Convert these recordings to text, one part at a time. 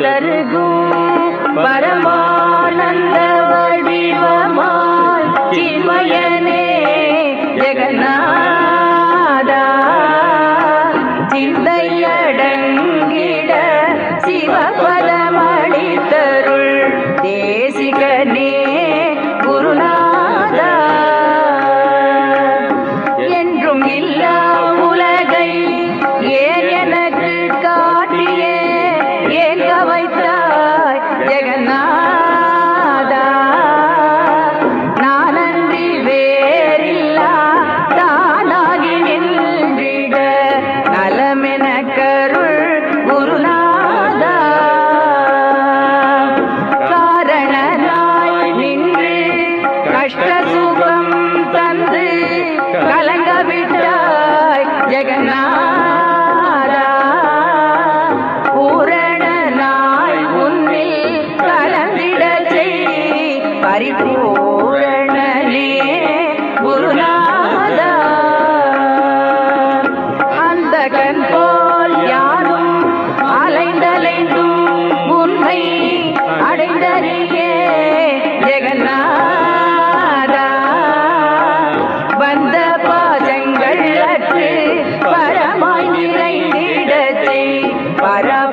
தருகும் பரமானந்த வடிவமாய் சிவயனே ஜெகநாதா. சிந்தையடங்கிட சிவப para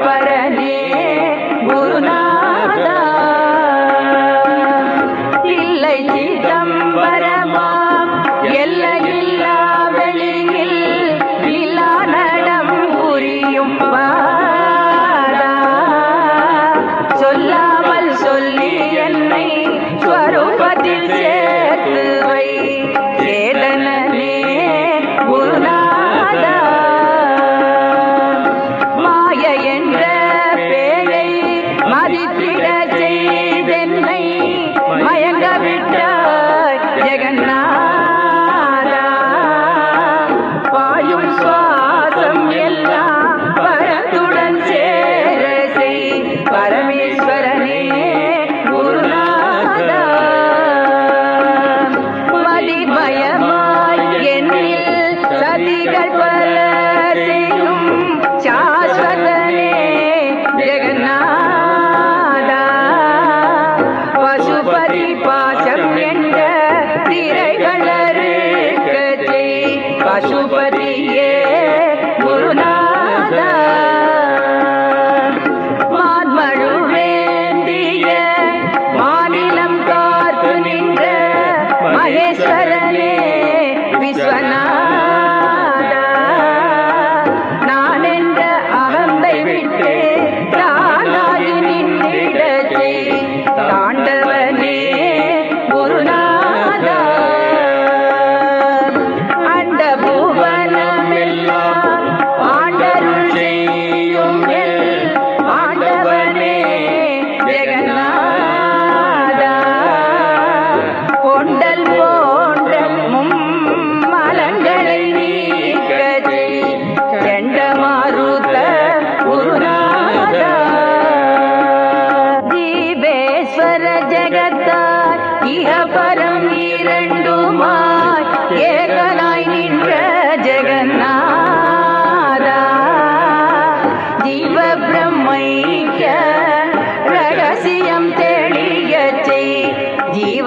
Felipe.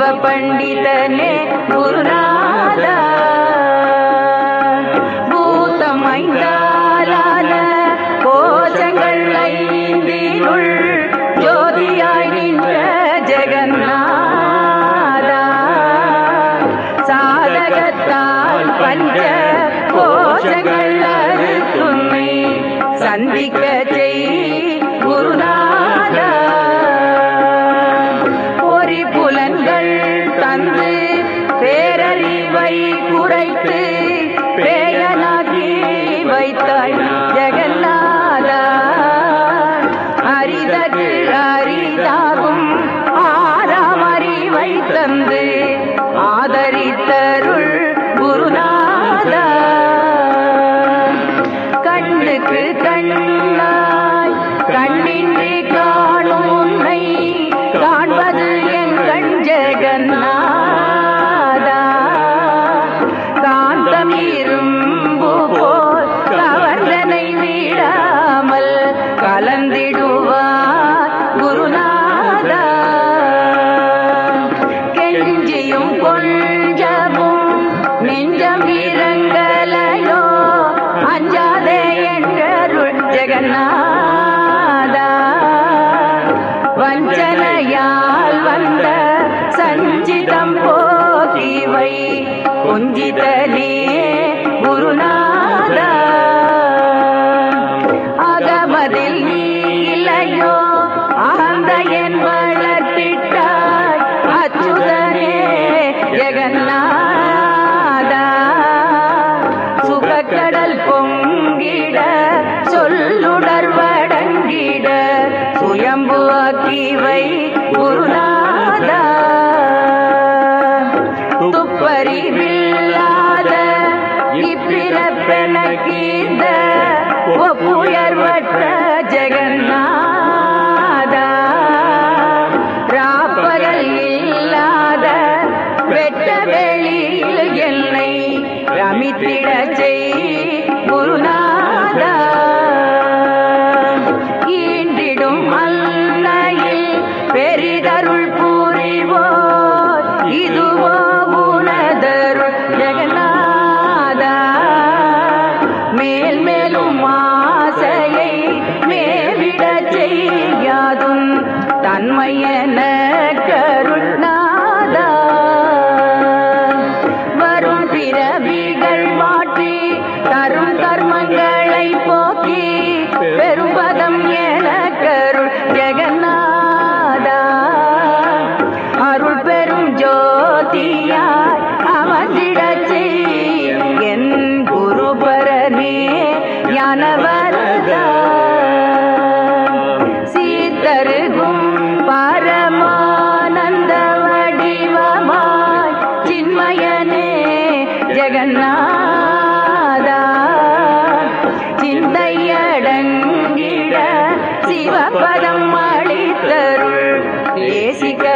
Shiva ಪಂಡಿತನೇ ಗುರುನಾದ பூத்தமைந்தாலான கோஷங்கள் ஐந்தினுள் ஜோதியாய் நின்ற ஜெகநாதா. சாதகத்தால் பஞ்ச கோஷங்கள் அறுத்துமை சந்திக்க एक तन குருவை கொஞ்சிதனே குருநாத. அகமதில் நீ இல்லையோ ஆந்த என் வளர்த்திட்டாய் அச்சுதனே ஜெகநாத அறிவில்லாத இப்பிறப்பெனக்கீந்த ஒப்புயர்வற்ற ஜெகநாதா. ராப்பகல் இல்லாத வெட்ட வெளியில் என்னை ரமித்திட செய் குருநாதா. தன்மையன ಸಿಗೇ